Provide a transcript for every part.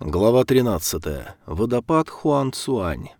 Глава 13. Водопад Хуан-Цуань.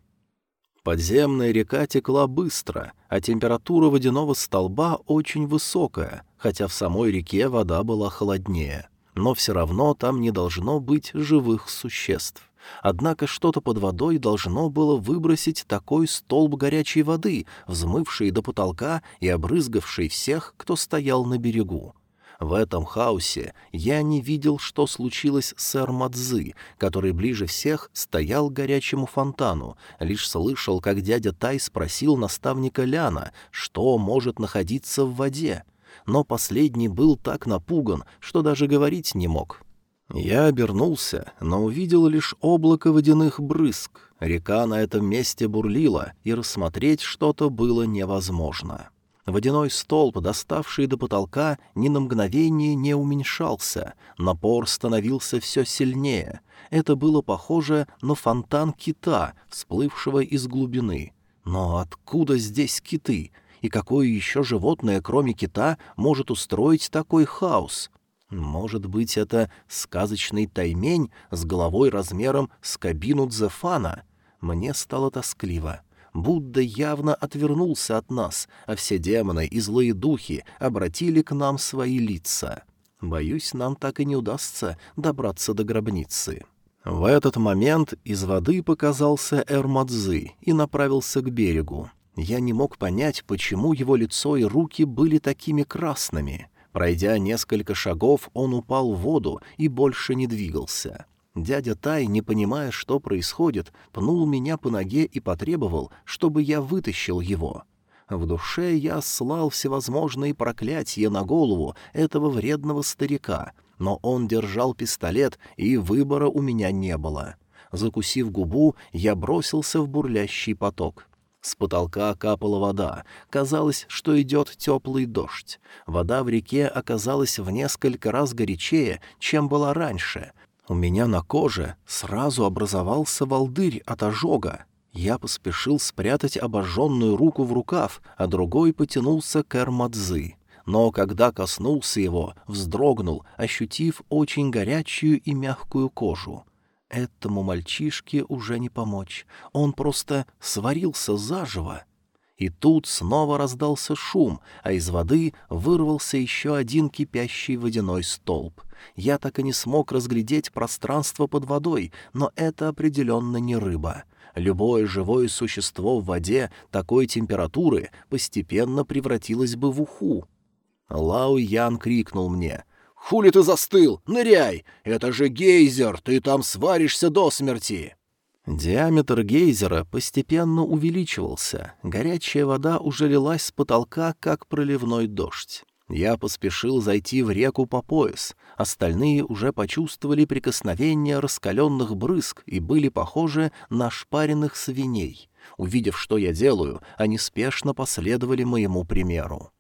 Подземная река текла быстро, а температура водяного столба очень высокая, хотя в самой реке вода была холоднее. Но все равно там не должно быть живых существ. Однако что-то под водой должно было выбросить такой столб горячей воды, взмывший до потолка и обрызгавший всех, кто стоял на берегу. В этом хаосе я не видел, что случилось с Эрмадзы, который ближе всех стоял к горячему фонтану, лишь слышал, как дядя Тай спросил наставника Ляна, что может находиться в воде. Но последний был так напуган, что даже говорить не мог. Я обернулся, но увидел лишь облако водяных брызг. Река на этом месте бурлила, и рассмотреть что-то было невозможно. Водяной столб, доставший до потолка, ни на мгновение не уменьшался. Напор становился все сильнее. Это было похоже на фонтан кита, всплывшего из глубины. Но откуда здесь киты? И какое еще животное, кроме кита, может устроить такой хаос? Может быть, это сказочный таймень с головой размером с кабину Дзефана? Мне стало тоскливо. Будда явно отвернулся от нас, а все демоны и злые духи обратили к нам свои лица. Боюсь, нам так и не удастся добраться до гробницы. В этот момент из воды показался Эрмадзы и направился к берегу. Я не мог понять, почему его лицо и руки были такими красными. Пройдя несколько шагов, он упал в воду и больше не двигался. Дядя Тай, не понимая, что происходит, пнул меня по ноге и потребовал, чтобы я вытащил его. В душе я слал всевозможные проклятия на голову этого вредного старика, но он держал пистолет, и выбора у меня не было. Закусив губу, я бросился в бурлящий поток. С потолка капала вода. Казалось, что идет теплый дождь. Вода в реке оказалась в несколько раз горячее, чем была раньше — у меня на коже сразу образовался волдырь от ожога. Я поспешил спрятать обожженную руку в рукав, а другой потянулся к Эрмадзы. Но когда коснулся его, вздрогнул, ощутив очень горячую и мягкую кожу. Этому мальчишке уже не помочь. Он просто сварился заживо. И тут снова раздался шум, а из воды вырвался еще один кипящий водяной столб. Я так и не смог разглядеть пространство под водой, но это определенно не рыба. Любое живое существо в воде такой температуры постепенно превратилось бы в уху. Лао Ян крикнул мне. «Хули ты застыл? Ныряй! Это же гейзер, ты там сваришься до смерти!» Диаметр гейзера постепенно увеличивался, горячая вода уже лилась с потолка, как проливной дождь. Я поспешил зайти в реку по пояс, остальные уже почувствовали прикосновение раскаленных брызг и были похожи на шпаренных свиней. Увидев, что я делаю, они спешно последовали моему примеру.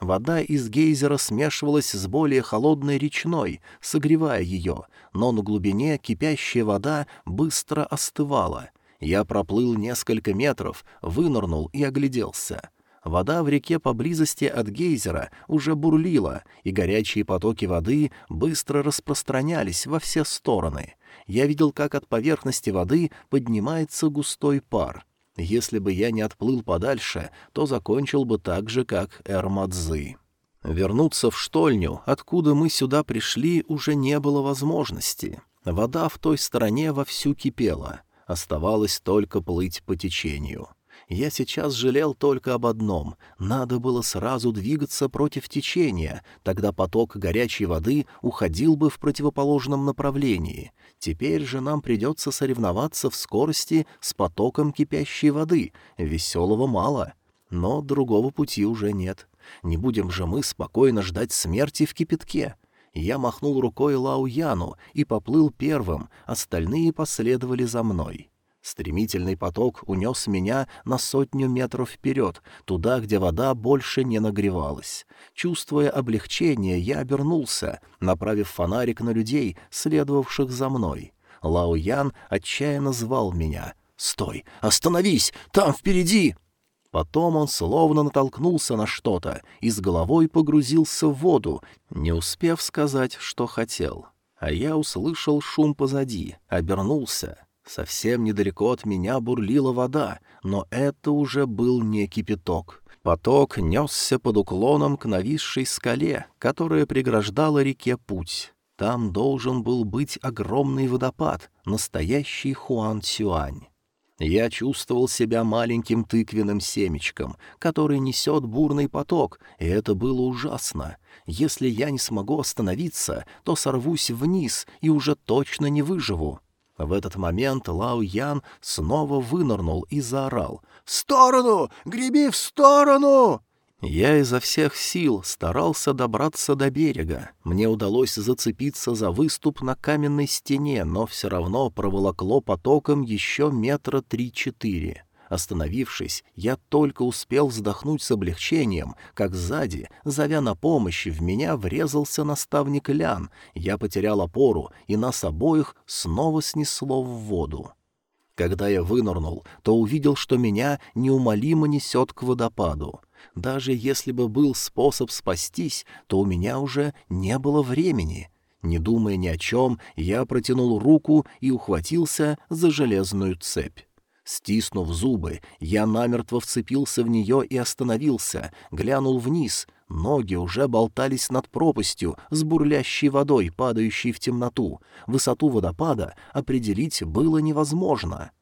Вода из гейзера смешивалась с более холодной речной, согревая ее, но на глубине кипящая вода быстро остывала. Я проплыл несколько метров, вынырнул и огляделся. Вода в реке поблизости от гейзера уже бурлила, и горячие потоки воды быстро распространялись во все стороны. Я видел, как от поверхности воды поднимается густой пар. Если бы я не отплыл подальше, то закончил бы так же, как Эрмадзы. Вернуться в штольню, откуда мы сюда пришли, уже не было возможности. Вода в той стороне вовсю кипела. Оставалось только плыть по течению. Я сейчас жалел только об одном — надо было сразу двигаться против течения, тогда поток горячей воды уходил бы в противоположном направлении. Теперь же нам придется соревноваться в скорости с потоком кипящей воды, веселого мало. Но другого пути уже нет. Не будем же мы спокойно ждать смерти в кипятке. Я махнул рукой Лау Яну и поплыл первым, остальные последовали за мной. Стремительный поток унес меня на сотню метров вперед, туда, где вода больше не нагревалась. Чувствуя облегчение, я обернулся, направив фонарик на людей, следовавших за мной. Лао Ян отчаянно звал меня. «Стой! Остановись! Там впереди!» Потом он словно натолкнулся на что-то и с головой погрузился в воду, не успев сказать, что хотел. А я услышал шум позади, обернулся. Совсем недалеко от меня бурлила вода, но это уже был не кипяток. Поток несся под уклоном к нависшей скале, которая преграждала реке путь. Там должен был быть огромный водопад, настоящий Хуан-Сюань. Я чувствовал себя маленьким тыквенным семечком, который несет бурный поток, и это было ужасно. Если я не смогу остановиться, то сорвусь вниз и уже точно не выживу. В этот момент Лао Ян снова вынырнул и заорал. «В сторону! Греби в сторону!» Я изо всех сил старался добраться до берега. Мне удалось зацепиться за выступ на каменной стене, но все равно проволокло потоком еще метра три-четыре. Остановившись, я только успел вздохнуть с облегчением, как сзади, зовя на помощь, в меня врезался наставник Лян. Я потерял опору, и нас обоих снова снесло в воду. Когда я вынырнул, то увидел, что меня неумолимо несет к водопаду. Даже если бы был способ спастись, то у меня уже не было времени. Не думая ни о чем, я протянул руку и ухватился за железную цепь. Стиснув зубы, я намертво вцепился в нее и остановился, глянул вниз. Ноги уже болтались над пропастью с бурлящей водой, падающей в темноту. Высоту водопада определить было невозможно.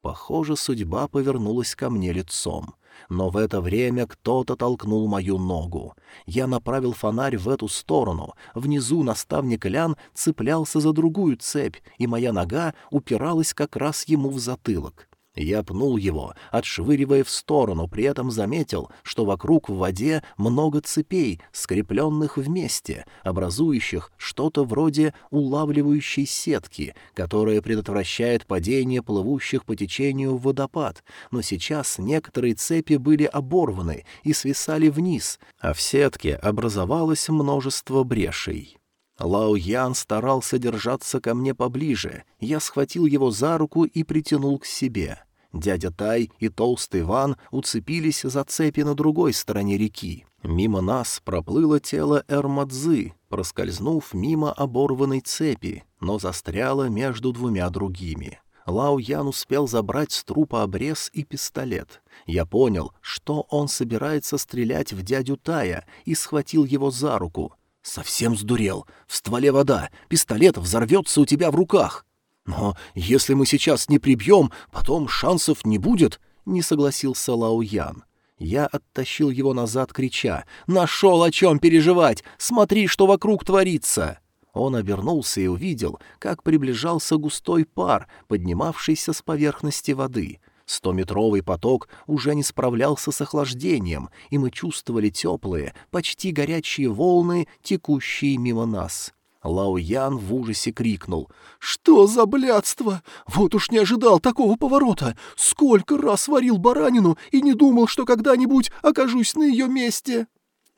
Похоже, судьба повернулась ко мне лицом. Но в это время кто-то толкнул мою ногу. Я направил фонарь в эту сторону. Внизу наставник Лян цеплялся за другую цепь, и моя нога упиралась как раз ему в затылок. Я пнул его, отшвыривая в сторону, при этом заметил, что вокруг в воде много цепей, скрепленных вместе, образующих что-то вроде улавливающей сетки, которая предотвращает падение плывущих по течению в водопад, но сейчас некоторые цепи были оборваны и свисали вниз, а в сетке образовалось множество брешей. Лао Ян старался держаться ко мне поближе. Я схватил его за руку и притянул к себе. Дядя Тай и толстый Ван уцепились за цепи на другой стороне реки. Мимо нас проплыло тело Эрмадзы, проскользнув мимо оборванной цепи, но застряло между двумя другими. Лао Ян успел забрать с трупа обрез и пистолет. Я понял, что он собирается стрелять в дядю Тая, и схватил его за руку. «Совсем сдурел. В стволе вода. Пистолет взорвется у тебя в руках». «Но если мы сейчас не прибьем, потом шансов не будет», — не согласился Лао Ян. Я оттащил его назад, крича «Нашел о чем переживать! Смотри, что вокруг творится!» Он обернулся и увидел, как приближался густой пар, поднимавшийся с поверхности воды. Стометровый поток уже не справлялся с охлаждением, и мы чувствовали теплые, почти горячие волны, текущие мимо нас. Лао Ян в ужасе крикнул. «Что за блядство? Вот уж не ожидал такого поворота! Сколько раз варил баранину и не думал, что когда-нибудь окажусь на ее месте!»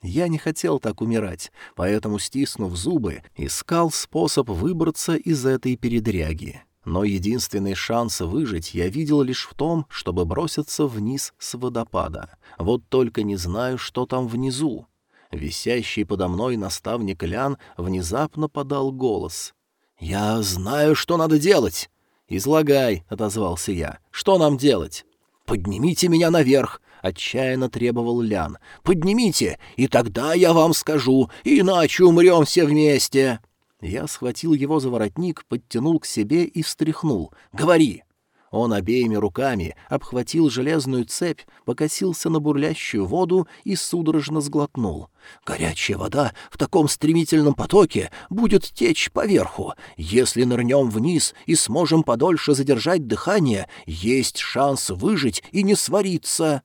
Я не хотел так умирать, поэтому, стиснув зубы, искал способ выбраться из этой передряги. Но единственный шанс выжить я видел лишь в том, чтобы броситься вниз с водопада. Вот только не знаю, что там внизу. Висящий подо мной наставник Лян внезапно подал голос. «Я знаю, что надо делать!» «Излагай», — отозвался я. «Что нам делать?» «Поднимите меня наверх!» — отчаянно требовал Лян. «Поднимите, и тогда я вам скажу, иначе умрем все вместе!» Я схватил его за воротник, подтянул к себе и встряхнул. «Говори!» Он обеими руками обхватил железную цепь, покосился на бурлящую воду и судорожно сглотнул. «Горячая вода в таком стремительном потоке будет течь поверху. Если нырнем вниз и сможем подольше задержать дыхание, есть шанс выжить и не свариться».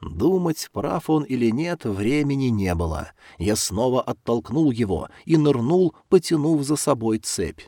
Думать, прав он или нет, времени не было. Я снова оттолкнул его и нырнул, потянув за собой цепь.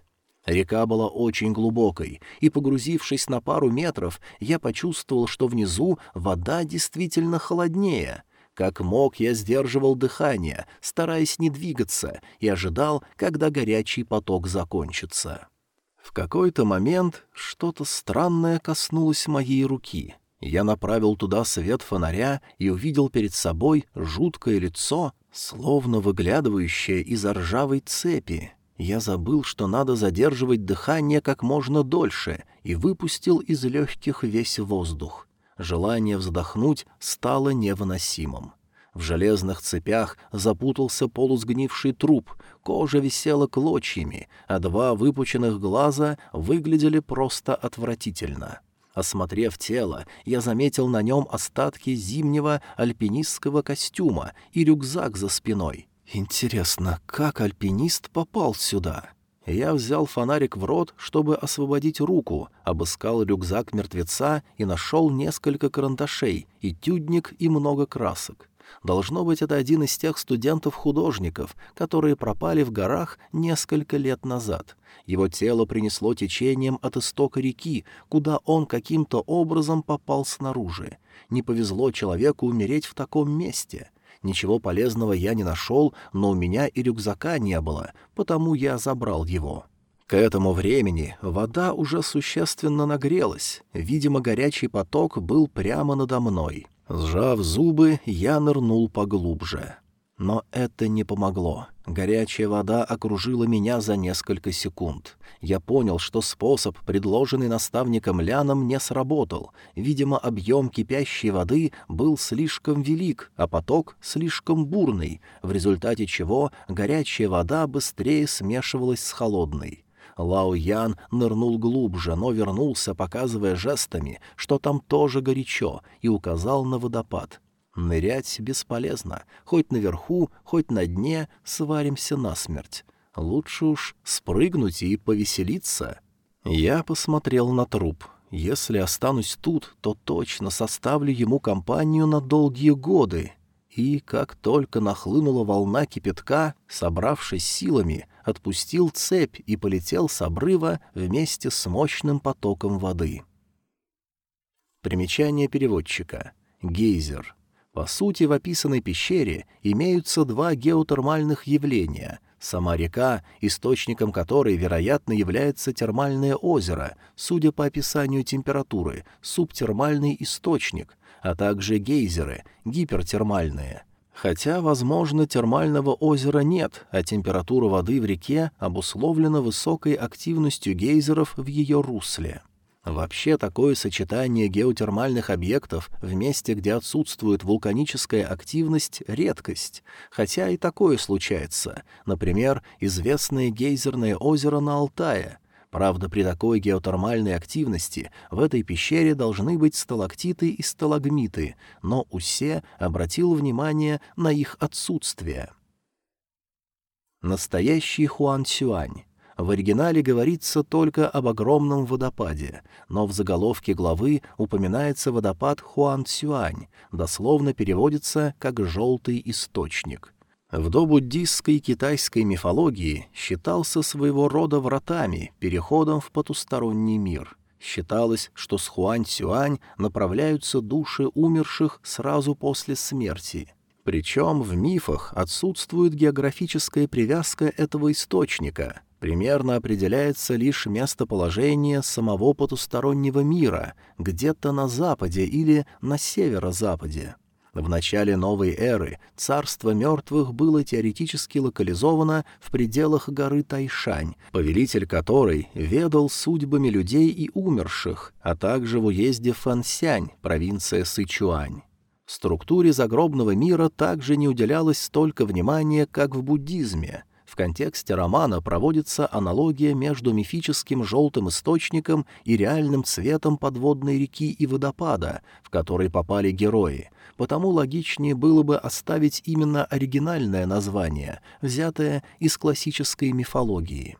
Река была очень глубокой, и, погрузившись на пару метров, я почувствовал, что внизу вода действительно холоднее. Как мог, я сдерживал дыхание, стараясь не двигаться, и ожидал, когда горячий поток закончится. В какой-то момент что-то странное коснулось моей руки. Я направил туда свет фонаря и увидел перед собой жуткое лицо, словно выглядывающее из ржавой цепи. Я забыл, что надо задерживать дыхание как можно дольше, и выпустил из легких весь воздух. Желание вздохнуть стало невыносимым. В железных цепях запутался полусгнивший труп, кожа висела клочьями, а два выпученных глаза выглядели просто отвратительно. Осмотрев тело, я заметил на нем остатки зимнего альпинистского костюма и рюкзак за спиной. Интересно, как альпинист попал сюда? Я взял фонарик в рот, чтобы освободить руку, обыскал рюкзак мертвеца и нашел несколько карандашей, и тюдник, и много красок. Должно быть, это один из тех студентов-художников, которые пропали в горах несколько лет назад. Его тело принесло течением от истока реки, куда он каким-то образом попал снаружи. Не повезло человеку умереть в таком месте. Ничего полезного я не нашел, но у меня и рюкзака не было, потому я забрал его. К этому времени вода уже существенно нагрелась, видимо, горячий поток был прямо надо мной. Сжав зубы, я нырнул поглубже. Но это не помогло. Горячая вода окружила меня за несколько секунд. Я понял, что способ, предложенный наставником Ляном, не сработал. Видимо, объем кипящей воды был слишком велик, а поток слишком бурный, в результате чего горячая вода быстрее смешивалась с холодной. Лао Ян нырнул глубже, но вернулся, показывая жестами, что там тоже горячо, и указал на водопад — Нырять бесполезно. Хоть наверху, хоть на дне сваримся насмерть. Лучше уж спрыгнуть и повеселиться. Я посмотрел на труп. Если останусь тут, то точно составлю ему компанию на долгие годы. И как только нахлынула волна кипятка, собравшись силами, отпустил цепь и полетел с обрыва вместе с мощным потоком воды. Примечание переводчика. Гейзер. По сути, в описанной пещере имеются два геотермальных явления. Сама река, источником которой, вероятно, является термальное озеро, судя по описанию температуры, субтермальный источник, а также гейзеры, гипертермальные. Хотя, возможно, термального озера нет, а температура воды в реке обусловлена высокой активностью гейзеров в ее русле. Вообще такое сочетание геотермальных объектов в месте, где отсутствует вулканическая активность, — редкость. Хотя и такое случается. Например, известное гейзерное озеро на Алтае. Правда, при такой геотермальной активности в этой пещере должны быть сталактиты и сталагмиты, но Усе обратил внимание на их отсутствие. Настоящий Хуан Сюань в оригинале говорится только об огромном водопаде, но в заголовке главы упоминается водопад Хуан-Цюань, дословно переводится как «желтый источник». В добуддистской китайской мифологии считался своего рода вратами, переходом в потусторонний мир. Считалось, что с Хуань-Сюань направляются души умерших сразу после смерти — причем в мифах отсутствует географическая привязка этого источника примерно определяется лишь местоположение самого потустороннего мира, где-то на западе или на северо-западе. В начале новой эры царство мертвых было теоретически локализовано в пределах горы Тайшань, повелитель которой ведал судьбами людей и умерших, а также в уезде Фансянь, провинция Сычуань. Структуре загробного мира также не уделялось столько внимания, как в буддизме — в контексте романа проводится аналогия между мифическим желтым источником и реальным цветом подводной реки и водопада, в который попали герои, потому логичнее было бы оставить именно оригинальное название, взятое из классической мифологии.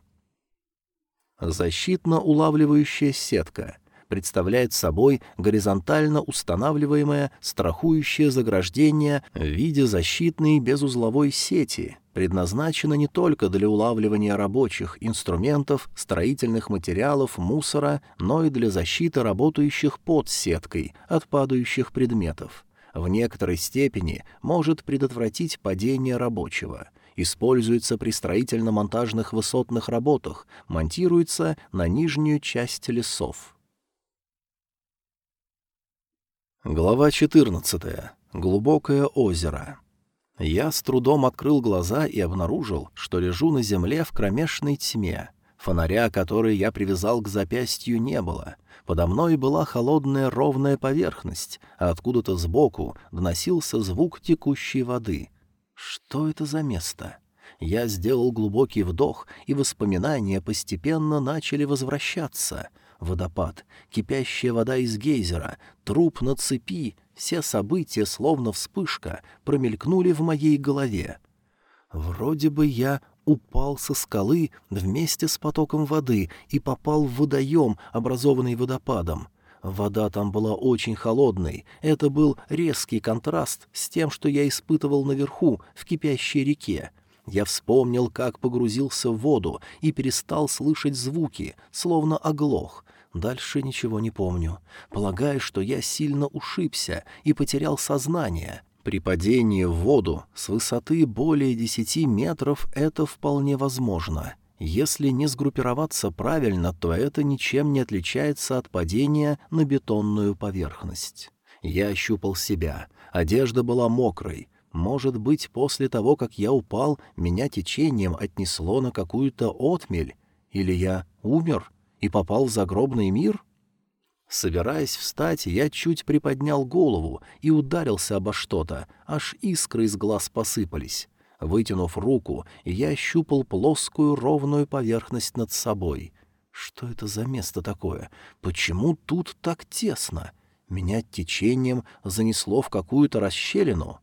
Защитно-улавливающая сетка — представляет собой горизонтально устанавливаемое страхующее заграждение в виде защитной безузловой сети, предназначено не только для улавливания рабочих инструментов, строительных материалов, мусора, но и для защиты работающих под сеткой от падающих предметов. В некоторой степени может предотвратить падение рабочего — используется при строительно-монтажных высотных работах, монтируется на нижнюю часть лесов. Глава 14. Глубокое озеро. Я с трудом открыл глаза и обнаружил, что лежу на земле в кромешной тьме. Фонаря, который я привязал к запястью, не было. Подо мной была холодная ровная поверхность, а откуда-то сбоку доносился звук текущей воды. Что это за место? Я сделал глубокий вдох, и воспоминания постепенно начали возвращаться. Водопад, кипящая вода из гейзера, труп на цепи — все события, словно вспышка, промелькнули в моей голове. Вроде бы я упал со скалы вместе с потоком воды и попал в водоем, образованный водопадом. Вода там была очень холодной, это был резкий контраст с тем, что я испытывал наверху, в кипящей реке. Я вспомнил, как погрузился в воду и перестал слышать звуки, словно оглох. Дальше ничего не помню. Полагаю, что я сильно ушибся и потерял сознание. При падении в воду с высоты более десяти метров это вполне возможно. Если не сгруппироваться правильно, то это ничем не отличается от падения на бетонную поверхность. Я ощупал себя. Одежда была мокрой. Может быть, после того, как я упал, меня течением отнесло на какую-то отмель? Или я умер и попал в загробный мир? Собираясь встать, я чуть приподнял голову и ударился обо что-то, аж искры из глаз посыпались. Вытянув руку, я ощупал плоскую ровную поверхность над собой. Что это за место такое? Почему тут так тесно? Меня течением занесло в какую-то расщелину.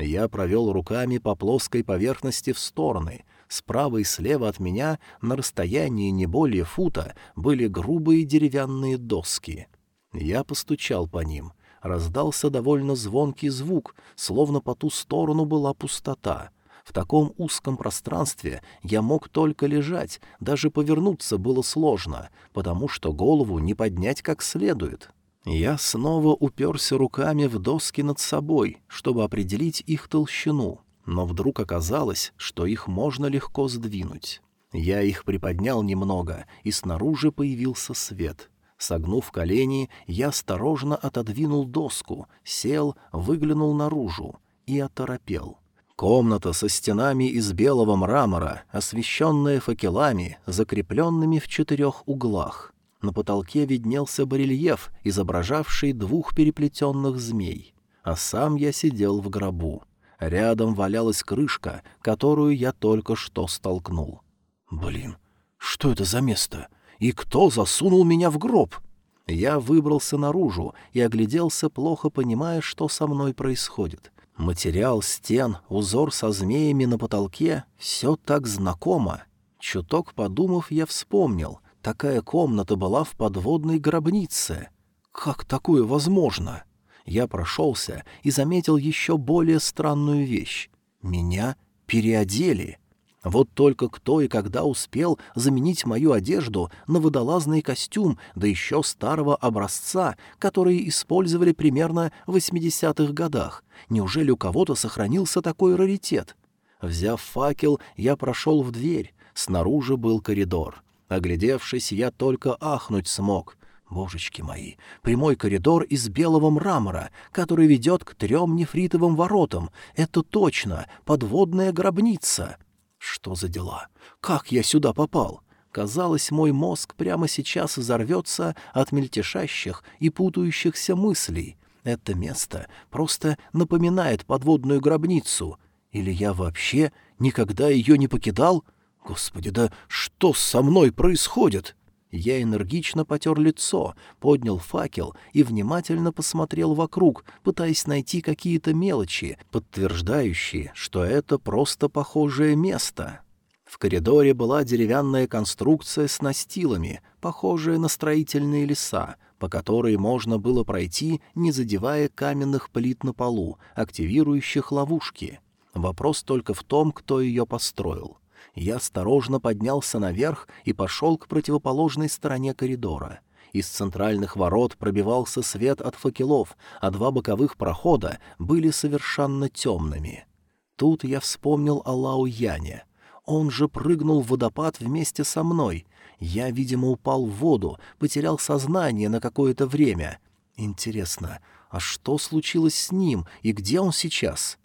Я провел руками по плоской поверхности в стороны. Справа и слева от меня, на расстоянии не более фута, были грубые деревянные доски. Я постучал по ним. Раздался довольно звонкий звук, словно по ту сторону была пустота. В таком узком пространстве я мог только лежать, даже повернуться было сложно, потому что голову не поднять как следует. Я снова уперся руками в доски над собой, чтобы определить их толщину, но вдруг оказалось, что их можно легко сдвинуть. Я их приподнял немного, и снаружи появился свет. Согнув колени, я осторожно отодвинул доску, сел, выглянул наружу и оторопел. Комната со стенами из белого мрамора, освещенная факелами, закрепленными в четырех углах. На потолке виднелся барельеф, изображавший двух переплетенных змей. А сам я сидел в гробу. Рядом валялась крышка, которую я только что столкнул. «Блин, что это за место? И кто засунул меня в гроб?» Я выбрался наружу и огляделся, плохо понимая, что со мной происходит. Материал стен, узор со змеями на потолке — все так знакомо. Чуток подумав, я вспомнил — Такая комната была в подводной гробнице. Как такое возможно? Я прошелся и заметил еще более странную вещь. Меня переодели. Вот только кто и когда успел заменить мою одежду на водолазный костюм, да еще старого образца, который использовали примерно в 80-х годах. Неужели у кого-то сохранился такой раритет? Взяв факел, я прошел в дверь. Снаружи был коридор. Оглядевшись, я только ахнуть смог. Божечки мои, прямой коридор из белого мрамора, который ведет к трем нефритовым воротам. Это точно подводная гробница. Что за дела? Как я сюда попал? Казалось, мой мозг прямо сейчас взорвется от мельтешащих и путающихся мыслей. Это место просто напоминает подводную гробницу. Или я вообще никогда ее не покидал?» Господи, да что со мной происходит? Я энергично потер лицо, поднял факел и внимательно посмотрел вокруг, пытаясь найти какие-то мелочи, подтверждающие, что это просто похожее место. В коридоре была деревянная конструкция с настилами, похожая на строительные леса, по которой можно было пройти, не задевая каменных плит на полу, активирующих ловушки. Вопрос только в том, кто ее построил я осторожно поднялся наверх и пошел к противоположной стороне коридора. Из центральных ворот пробивался свет от факелов, а два боковых прохода были совершенно темными. Тут я вспомнил о Лао Яне. Он же прыгнул в водопад вместе со мной. Я, видимо, упал в воду, потерял сознание на какое-то время. Интересно, а что случилось с ним и где он сейчас?»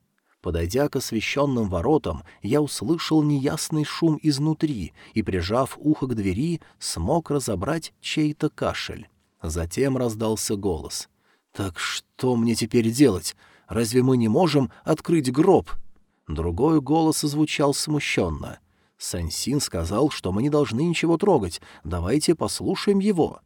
Подойдя к освещенным воротам, я услышал неясный шум изнутри и, прижав ухо к двери, смог разобрать чей-то кашель. Затем раздался голос. «Так что мне теперь делать? Разве мы не можем открыть гроб?» Другой голос звучал смущенно. Сансин сказал, что мы не должны ничего трогать. Давайте послушаем его.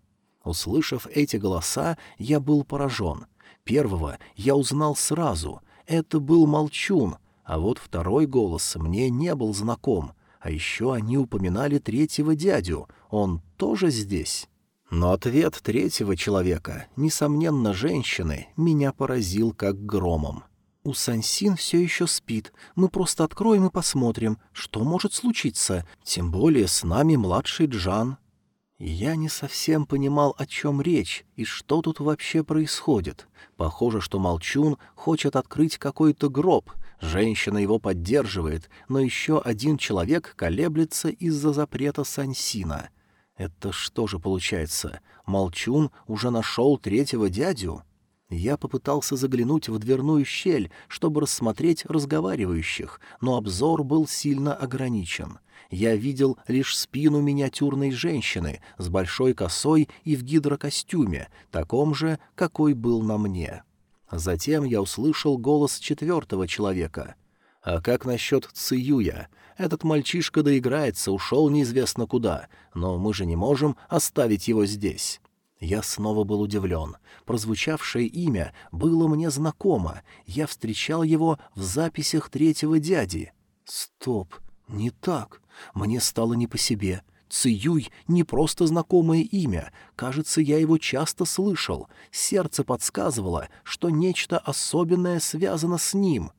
Услышав эти голоса, я был поражен. Первого я узнал сразу. Это был Молчун, а вот второй голос мне не был знаком. А еще они упоминали третьего дядю. Он тоже здесь? Но ответ третьего человека, несомненно, женщины, меня поразил как громом. «У Сансин все еще спит. Мы просто откроем и посмотрим, что может случиться, тем более с нами младший Джан». Я не совсем понимал, о чем речь и что тут вообще происходит. Похоже, что Молчун хочет открыть какой-то гроб. Женщина его поддерживает, но еще один человек колеблется из-за запрета Сансина. Это что же получается? Молчун уже нашел третьего дядю? Я попытался заглянуть в дверную щель, чтобы рассмотреть разговаривающих, но обзор был сильно ограничен. Я видел лишь спину миниатюрной женщины с большой косой и в гидрокостюме, таком же, какой был на мне. Затем я услышал голос четвертого человека. «А как насчет Циюя? Этот мальчишка доиграется, ушел неизвестно куда, но мы же не можем оставить его здесь». Я снова был удивлен. Прозвучавшее имя было мне знакомо. Я встречал его в записях третьего дяди. Стоп, не так. Мне стало не по себе. Циюй — не просто знакомое имя. Кажется, я его часто слышал. Сердце подсказывало, что нечто особенное связано с ним.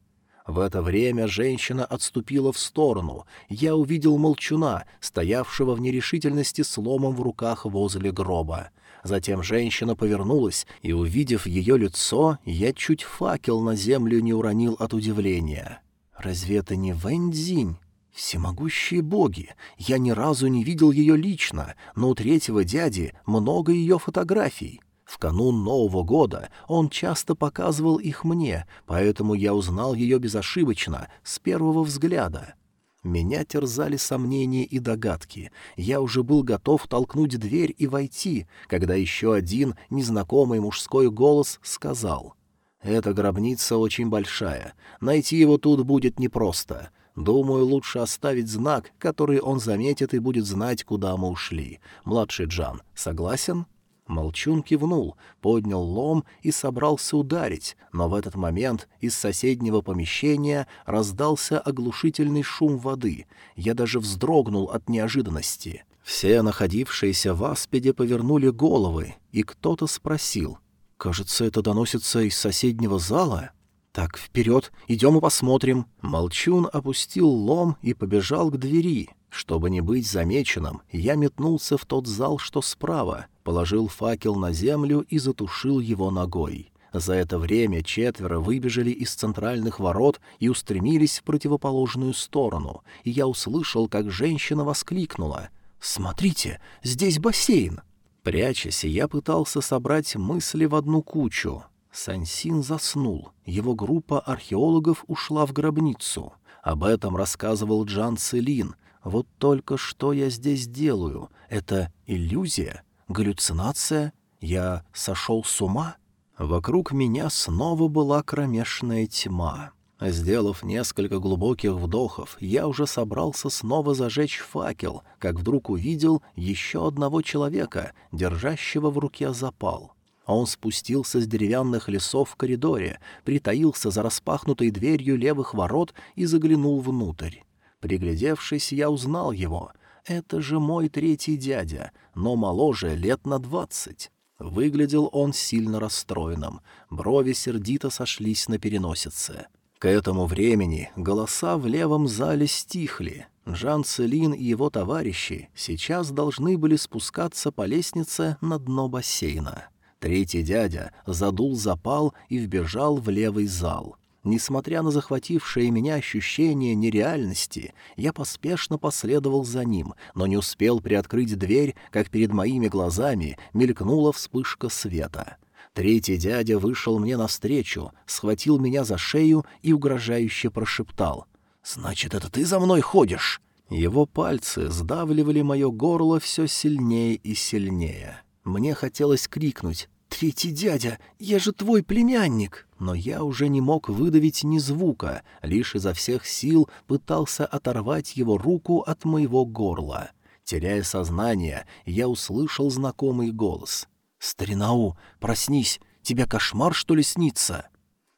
В это время женщина отступила в сторону. Я увидел молчуна, стоявшего в нерешительности с ломом в руках возле гроба. Затем женщина повернулась, и, увидев ее лицо, я чуть факел на землю не уронил от удивления. «Разве это не Вэньцзинь?» Всемогущие боги! Я ни разу не видел ее лично, но у третьего дяди много ее фотографий. В канун Нового года он часто показывал их мне, поэтому я узнал ее безошибочно, с первого взгляда. Меня терзали сомнения и догадки. Я уже был готов толкнуть дверь и войти, когда еще один незнакомый мужской голос сказал. «Эта гробница очень большая. Найти его тут будет непросто. Думаю, лучше оставить знак, который он заметит и будет знать, куда мы ушли. Младший Джан, согласен?» Молчун кивнул, поднял лом и собрался ударить, но в этот момент из соседнего помещения раздался оглушительный шум воды. Я даже вздрогнул от неожиданности. Все находившиеся в аспиде повернули головы, и кто-то спросил. «Кажется, это доносится из соседнего зала?» «Так, вперед, идем и посмотрим». Молчун опустил лом и побежал к двери. Чтобы не быть замеченным, я метнулся в тот зал, что справа, положил факел на землю и затушил его ногой. За это время четверо выбежали из центральных ворот и устремились в противоположную сторону, и я услышал, как женщина воскликнула «Смотрите, здесь бассейн!» Прячась, я пытался собрать мысли в одну кучу. Сансин заснул, его группа археологов ушла в гробницу. Об этом рассказывал Джан Целин, вот только что я здесь делаю? Это иллюзия? Галлюцинация? Я сошел с ума? Вокруг меня снова была кромешная тьма. Сделав несколько глубоких вдохов, я уже собрался снова зажечь факел, как вдруг увидел еще одного человека, держащего в руке запал. Он спустился с деревянных лесов в коридоре, притаился за распахнутой дверью левых ворот и заглянул внутрь. Приглядевшись, я узнал его. Это же мой третий дядя, но моложе лет на двадцать. Выглядел он сильно расстроенным, брови сердито сошлись на переносице. К этому времени голоса в левом зале стихли. Жан Целин и его товарищи сейчас должны были спускаться по лестнице на дно бассейна. Третий дядя задул запал и вбежал в левый зал. Несмотря на захватившее меня ощущение нереальности, я поспешно последовал за ним, но не успел приоткрыть дверь, как перед моими глазами мелькнула вспышка света. Третий дядя вышел мне навстречу, схватил меня за шею и угрожающе прошептал. «Значит, это ты за мной ходишь?» Его пальцы сдавливали мое горло все сильнее и сильнее. Мне хотелось крикнуть «Третий дядя, я же твой племянник!» Но я уже не мог выдавить ни звука, лишь изо всех сил пытался оторвать его руку от моего горла. Теряя сознание, я услышал знакомый голос. «Старинау, проснись! Тебя кошмар, что ли, снится?»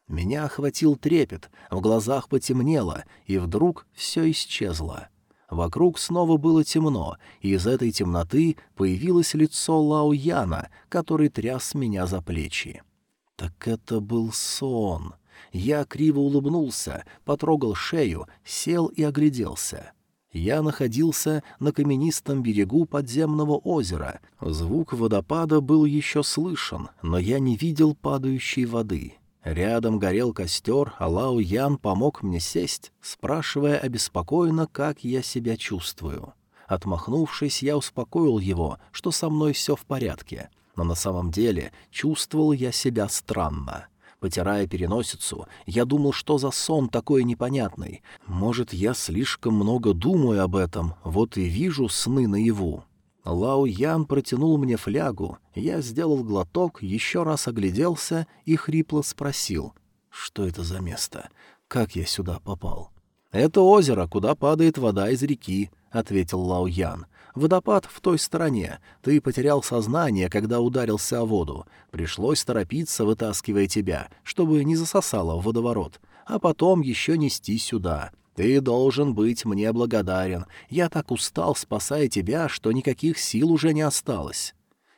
Меня охватил трепет, в глазах потемнело, и вдруг все исчезло. Вокруг снова было темно, и из этой темноты появилось лицо Лао Яна, который тряс меня за плечи. Так это был сон. Я криво улыбнулся, потрогал шею, сел и огляделся. Я находился на каменистом берегу подземного озера. Звук водопада был еще слышен, но я не видел падающей воды. Рядом горел костер, а Лао Ян помог мне сесть, спрашивая обеспокоенно, как я себя чувствую. Отмахнувшись, я успокоил его, что со мной все в порядке. Но на самом деле чувствовал я себя странно. Потирая переносицу, я думал, что за сон такой непонятный. Может, я слишком много думаю об этом, вот и вижу сны наяву. Лао Ян протянул мне флягу, я сделал глоток, еще раз огляделся и хрипло спросил, что это за место, как я сюда попал. «Это озеро, куда падает вода из реки», — ответил Лао Ян. Водопад в той стороне. Ты потерял сознание, когда ударился о воду. Пришлось торопиться, вытаскивая тебя, чтобы не засосало в водоворот. А потом еще нести сюда. Ты должен быть мне благодарен. Я так устал, спасая тебя, что никаких сил уже не осталось».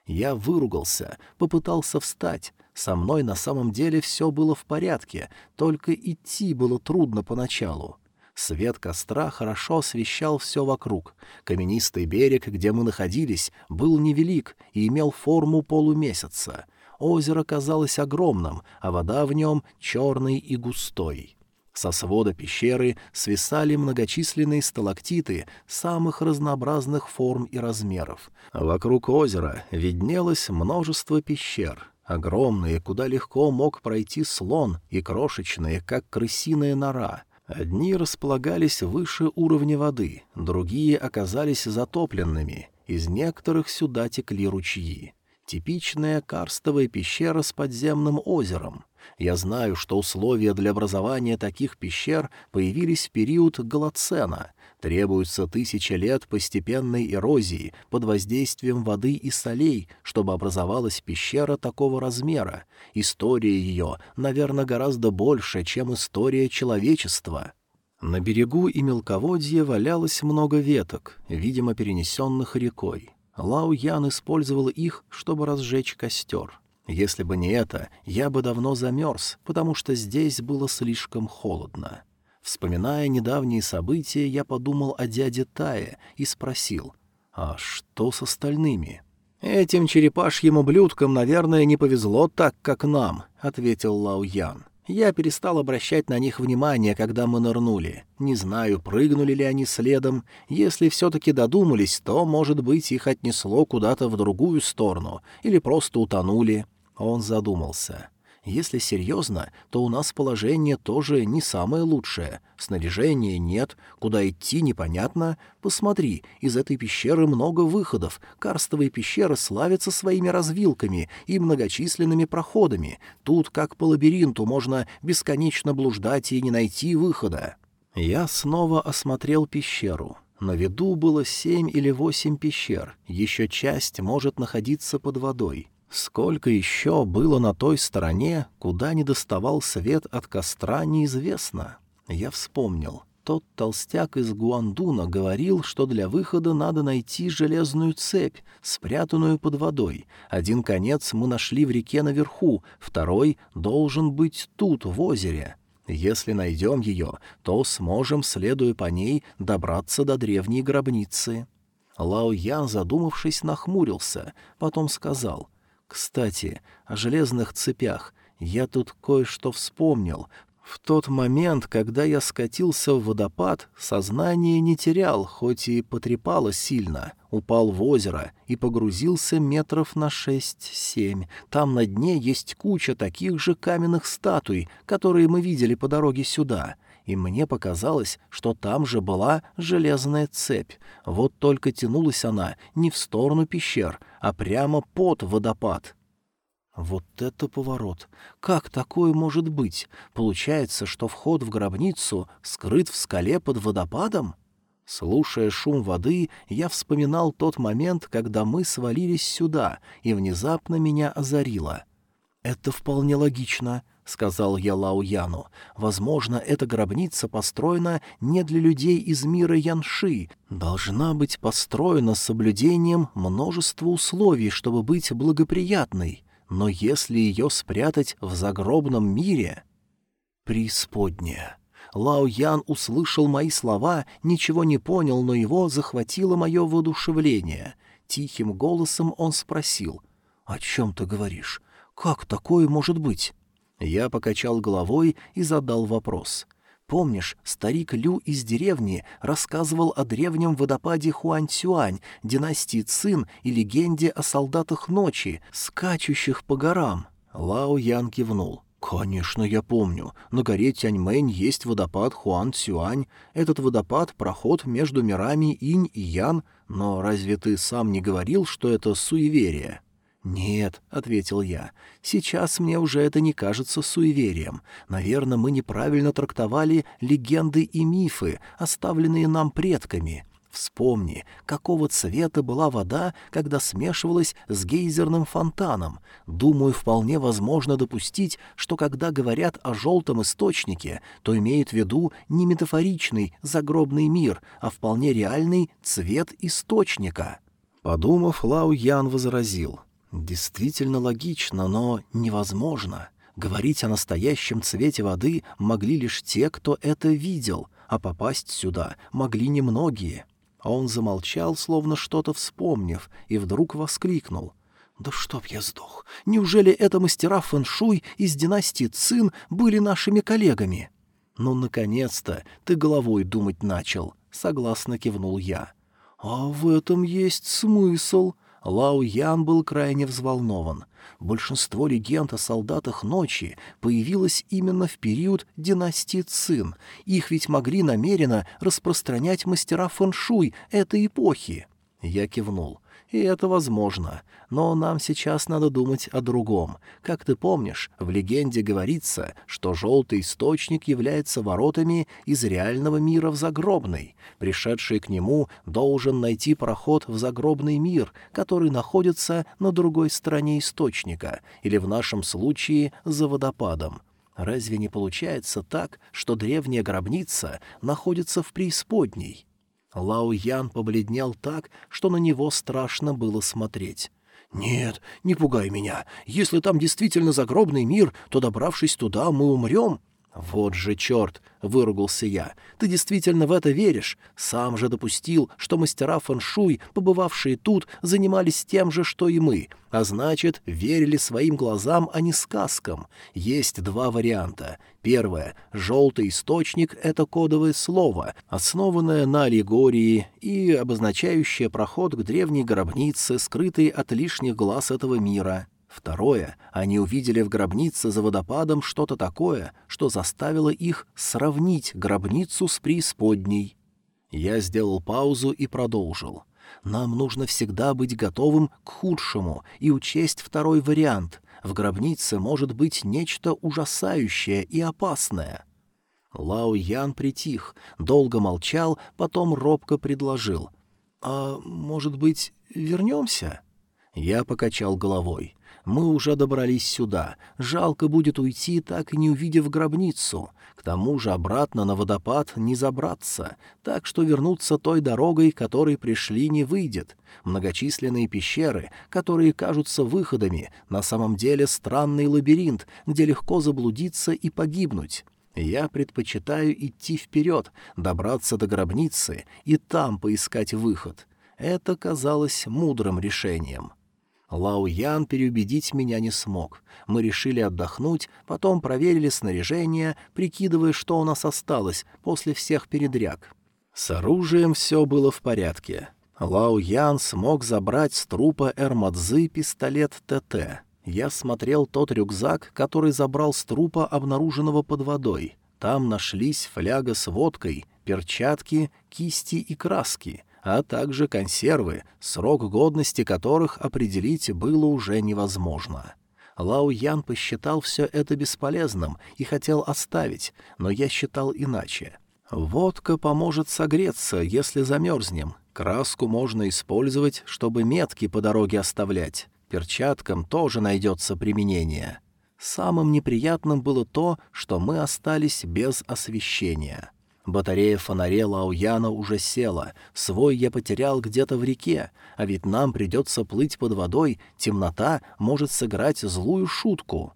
Я выругался, попытался встать. Со мной на самом деле все было в порядке, только идти было трудно поначалу. Свет костра хорошо освещал все вокруг. Каменистый берег, где мы находились, был невелик и имел форму полумесяца. Озеро казалось огромным, а вода в нем черной и густой. Со свода пещеры свисали многочисленные сталактиты самых разнообразных форм и размеров. Вокруг озера виднелось множество пещер, огромные, куда легко мог пройти слон, и крошечные, как крысиная нора — Одни располагались выше уровня воды, другие оказались затопленными, из некоторых сюда текли ручьи. Типичная карстовая пещера с подземным озером. Я знаю, что условия для образования таких пещер появились в период Голоцена, Требуется тысяча лет постепенной эрозии под воздействием воды и солей, чтобы образовалась пещера такого размера. История ее, наверное, гораздо больше, чем история человечества. На берегу и мелководье валялось много веток, видимо, перенесенных рекой. Лао Ян использовал их, чтобы разжечь костер. Если бы не это, я бы давно замерз, потому что здесь было слишком холодно. Вспоминая недавние события, я подумал о дяде Тае и спросил, а что с остальными? «Этим черепашьим ублюдкам, наверное, не повезло так, как нам», — ответил Лао Ян. «Я перестал обращать на них внимание, когда мы нырнули. Не знаю, прыгнули ли они следом. Если все-таки додумались, то, может быть, их отнесло куда-то в другую сторону или просто утонули». Он задумался. Если серьезно, то у нас положение тоже не самое лучшее. Снаряжения нет, куда идти непонятно. Посмотри, из этой пещеры много выходов. Карстовые пещеры славятся своими развилками и многочисленными проходами. Тут, как по лабиринту, можно бесконечно блуждать и не найти выхода. Я снова осмотрел пещеру. На виду было семь или восемь пещер, еще часть может находиться под водой. Сколько еще было на той стороне, куда не доставал свет от костра, неизвестно. Я вспомнил. Тот толстяк из Гуандуна говорил, что для выхода надо найти железную цепь, спрятанную под водой. Один конец мы нашли в реке наверху, второй должен быть тут, в озере. Если найдем ее, то сможем, следуя по ней, добраться до древней гробницы. Лао Ян, задумавшись, нахмурился, потом сказал — кстати, о железных цепях. Я тут кое-что вспомнил. В тот момент, когда я скатился в водопад, сознание не терял, хоть и потрепало сильно, упал в озеро и погрузился метров на шесть-семь. Там на дне есть куча таких же каменных статуй, которые мы видели по дороге сюда, и мне показалось, что там же была железная цепь. Вот только тянулась она не в сторону пещер, а прямо под водопад. Вот это поворот! Как такое может быть? Получается, что вход в гробницу скрыт в скале под водопадом? Слушая шум воды, я вспоминал тот момент, когда мы свалились сюда, и внезапно меня озарило. «Это вполне логично», — сказал я Лао Яну. «Возможно, эта гробница построена не для людей из мира Янши. Должна быть построена с соблюдением множества условий, чтобы быть благоприятной. Но если ее спрятать в загробном мире... Преисподняя. Лао Ян услышал мои слова, ничего не понял, но его захватило мое воодушевление. Тихим голосом он спросил, «О чем ты говоришь? Как такое может быть?» Я покачал головой и задал вопрос. Помнишь, старик Лю из деревни рассказывал о древнем водопаде Хуань-Цюань, династии Цин и легенде о солдатах ночи, скачущих по горам? Лао Ян кивнул. «Конечно, я помню. На горе Тяньмэнь есть водопад Хуан-Цюань. Этот водопад — проход между мирами Инь и Ян. Но разве ты сам не говорил, что это суеверие?» «Нет», — ответил я, — «сейчас мне уже это не кажется суеверием. Наверное, мы неправильно трактовали легенды и мифы, оставленные нам предками. Вспомни, какого цвета была вода, когда смешивалась с гейзерным фонтаном. Думаю, вполне возможно допустить, что когда говорят о желтом источнике, то имеют в виду не метафоричный загробный мир, а вполне реальный цвет источника». Подумав, Лау Ян возразил — Действительно логично, но невозможно. Говорить о настоящем цвете воды могли лишь те, кто это видел, а попасть сюда могли немногие. А он замолчал, словно что-то вспомнив, и вдруг воскликнул. «Да чтоб я сдох! Неужели это мастера фэншуй из династии Цин были нашими коллегами?» «Ну, наконец-то ты головой думать начал», — согласно кивнул я. «А в этом есть смысл», Лао Ян был крайне взволнован. Большинство легенд о солдатах ночи появилось именно в период династии Цин. Их ведь могли намеренно распространять мастера фэншуй этой эпохи. Я кивнул. И это возможно. Но нам сейчас надо думать о другом. Как ты помнишь, в легенде говорится, что желтый источник является воротами из реального мира в загробный. Пришедший к нему должен найти проход в загробный мир, который находится на другой стороне источника, или в нашем случае за водопадом. Разве не получается так, что древняя гробница находится в преисподней? Лао Ян побледнел так, что на него страшно было смотреть. «Нет, не пугай меня. Если там действительно загробный мир, то, добравшись туда, мы умрем». «Вот же черт!» — выругался я. «Ты действительно в это веришь? Сам же допустил, что мастера фэншуй, побывавшие тут, занимались тем же, что и мы, а значит, верили своим глазам, а не сказкам. Есть два варианта. Первое — желтый источник — это кодовое слово, основанное на аллегории и обозначающее проход к древней гробнице, скрытой от лишних глаз этого мира». Второе, они увидели в гробнице за водопадом что-то такое, что заставило их сравнить гробницу с преисподней. Я сделал паузу и продолжил. Нам нужно всегда быть готовым к худшему и учесть второй вариант. В гробнице может быть нечто ужасающее и опасное. Лао Ян притих, долго молчал, потом робко предложил. «А может быть, вернемся?» Я покачал головой. Мы уже добрались сюда. Жалко будет уйти, так и не увидев гробницу. К тому же обратно на водопад не забраться, так что вернуться той дорогой, которой пришли, не выйдет. Многочисленные пещеры, которые кажутся выходами, на самом деле странный лабиринт, где легко заблудиться и погибнуть. Я предпочитаю идти вперед, добраться до гробницы и там поискать выход. Это казалось мудрым решением. Лао Ян переубедить меня не смог. Мы решили отдохнуть, потом проверили снаряжение, прикидывая, что у нас осталось после всех передряг. С оружием все было в порядке. Лао Ян смог забрать с трупа Эрмадзы пистолет ТТ. Я смотрел тот рюкзак, который забрал с трупа, обнаруженного под водой. Там нашлись фляга с водкой, перчатки, кисти и краски — а также консервы, срок годности которых определить было уже невозможно. Лао Ян посчитал все это бесполезным и хотел оставить, но я считал иначе. Водка поможет согреться, если замерзнем. Краску можно использовать, чтобы метки по дороге оставлять. Перчаткам тоже найдется применение. Самым неприятным было то, что мы остались без освещения. Батарея фонаря Лауяна уже села, свой я потерял где-то в реке, а ведь нам придется плыть под водой, темнота может сыграть злую шутку.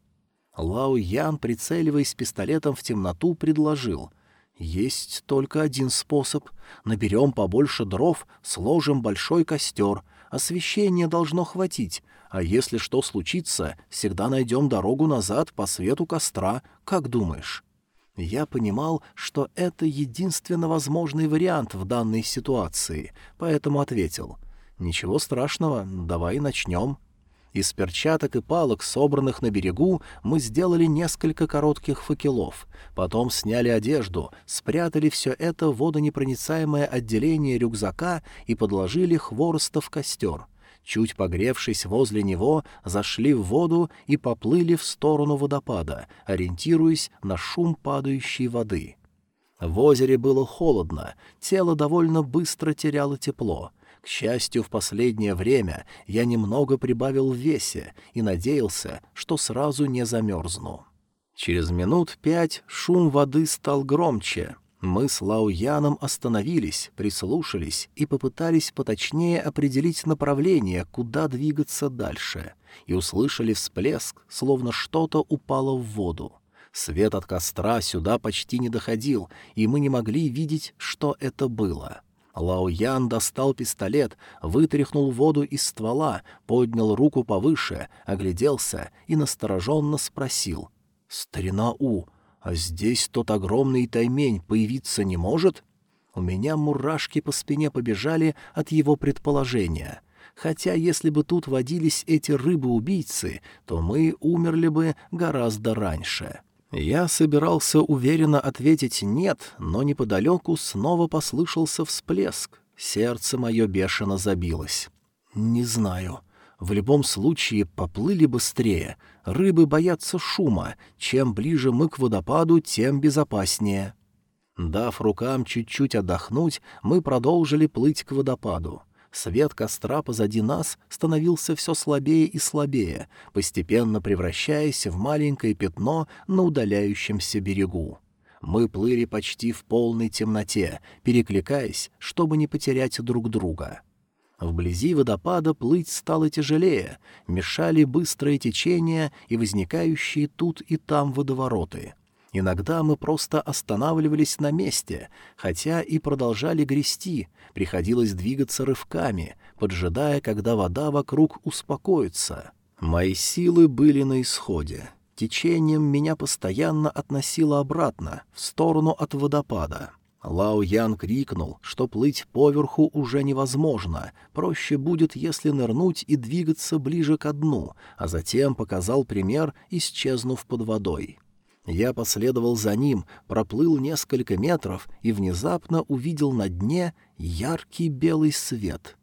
Лао Ян, прицеливаясь пистолетом в темноту, предложил. «Есть только один способ. Наберем побольше дров, сложим большой костер. Освещения должно хватить, а если что случится, всегда найдем дорогу назад по свету костра. Как думаешь?» Я понимал, что это единственно возможный вариант в данной ситуации, поэтому ответил. «Ничего страшного, давай начнем». Из перчаток и палок, собранных на берегу, мы сделали несколько коротких факелов. Потом сняли одежду, спрятали все это в водонепроницаемое отделение рюкзака и подложили хвороста в костер — чуть погревшись возле него, зашли в воду и поплыли в сторону водопада, ориентируясь на шум падающей воды. В озере было холодно, тело довольно быстро теряло тепло. К счастью, в последнее время я немного прибавил в весе и надеялся, что сразу не замерзну. Через минут пять шум воды стал громче — мы с Лауяном остановились, прислушались и попытались поточнее определить направление, куда двигаться дальше, и услышали всплеск, словно что-то упало в воду. Свет от костра сюда почти не доходил, и мы не могли видеть, что это было. Лаоян достал пистолет, вытряхнул воду из ствола, поднял руку повыше, огляделся и настороженно спросил. «Старина У, а здесь тот огромный таймень появиться не может? У меня мурашки по спине побежали от его предположения. Хотя если бы тут водились эти рыбы-убийцы, то мы умерли бы гораздо раньше. Я собирался уверенно ответить «нет», но неподалеку снова послышался всплеск. Сердце мое бешено забилось. «Не знаю. В любом случае поплыли быстрее. Рыбы боятся шума. Чем ближе мы к водопаду, тем безопаснее. Дав рукам чуть-чуть отдохнуть, мы продолжили плыть к водопаду. Свет костра позади нас становился все слабее и слабее, постепенно превращаясь в маленькое пятно на удаляющемся берегу. Мы плыли почти в полной темноте, перекликаясь, чтобы не потерять друг друга. Вблизи водопада плыть стало тяжелее, мешали быстрое течение и возникающие тут и там водовороты. Иногда мы просто останавливались на месте, хотя и продолжали грести, приходилось двигаться рывками, поджидая, когда вода вокруг успокоится. Мои силы были на исходе. Течением меня постоянно относило обратно, в сторону от водопада. Лао Ян крикнул, что плыть поверху уже невозможно, проще будет, если нырнуть и двигаться ближе к дну, а затем показал пример, исчезнув под водой. Я последовал за ним, проплыл несколько метров и внезапно увидел на дне яркий белый свет.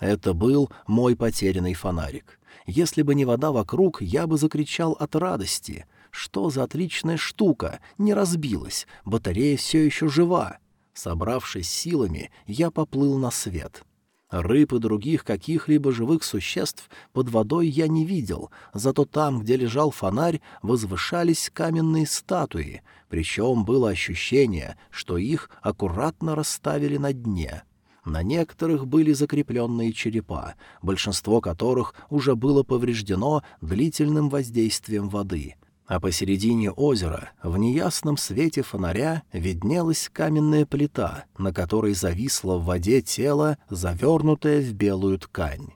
Это был мой потерянный фонарик. Если бы не вода вокруг, я бы закричал от радости — что за отличная штука? Не разбилась, батарея все еще жива. Собравшись силами, я поплыл на свет. Рыб и других каких-либо живых существ под водой я не видел, зато там, где лежал фонарь, возвышались каменные статуи, причем было ощущение, что их аккуратно расставили на дне. На некоторых были закрепленные черепа, большинство которых уже было повреждено длительным воздействием воды — а посередине озера, в неясном свете фонаря, виднелась каменная плита, на которой зависло в воде тело, завернутое в белую ткань.